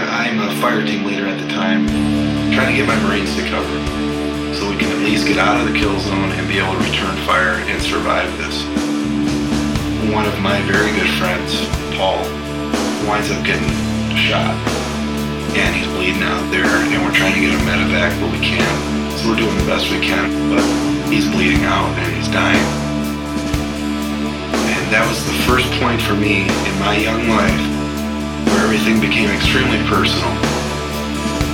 I'm a fire team leader at the time, trying to get my Marines to cover so we can at least get out of the kill zone and be able to return fire and survive this. One of my very good friends, Paul, winds up getting shot and he's bleeding out there and we're trying to get him medevac but we can't. So we're doing the best we can, but he's bleeding out and he's dying. And that was the first point for me in my young life everything became extremely personal.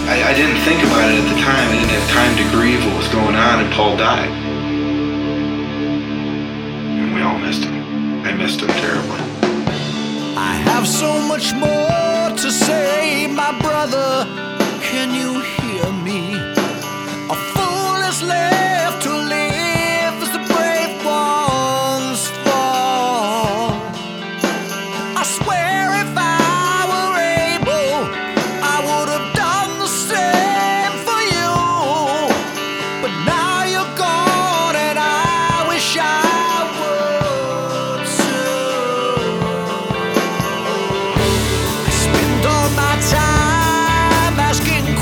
I, I didn't think about it at the time. I didn't have time to grieve what was going on, and Paul died. And we all missed him. I missed him terribly. I have so much more to say, my brother. Can you hear me?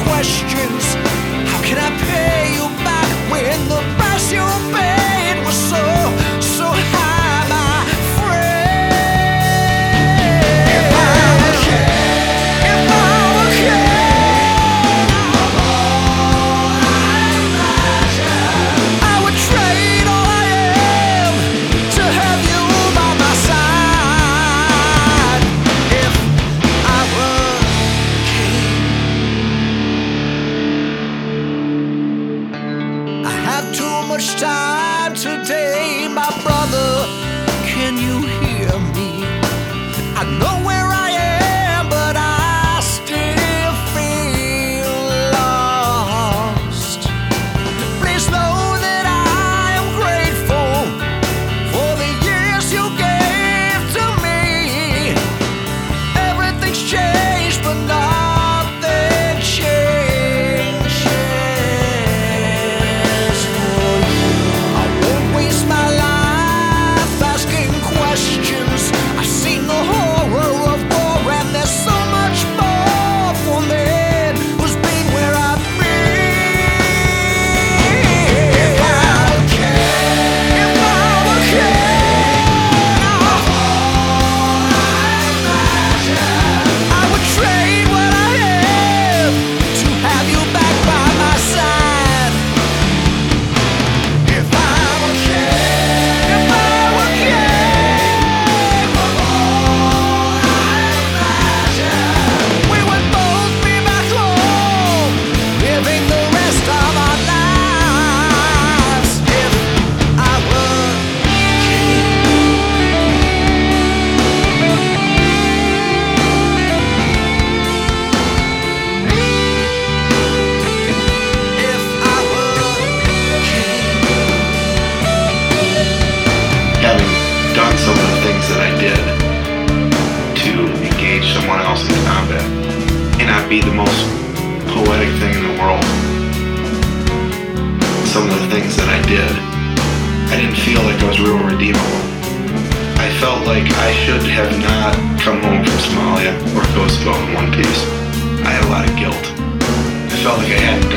Questions. Much time today, my brother. Can you hear me? I know things that I did, I didn't feel like I was real redeemable. I felt like I should have not come home from Somalia or Kosovo in one piece. I had a lot of guilt. I felt like I enough.